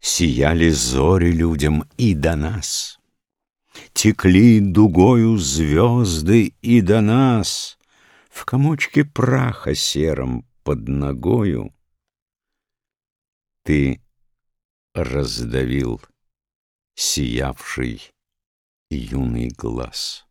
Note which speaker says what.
Speaker 1: Сияли зори людям и до нас. Текли дугою звезды и до нас. В комочке праха сером под ногою Ты раздавил сиявший юный глаз.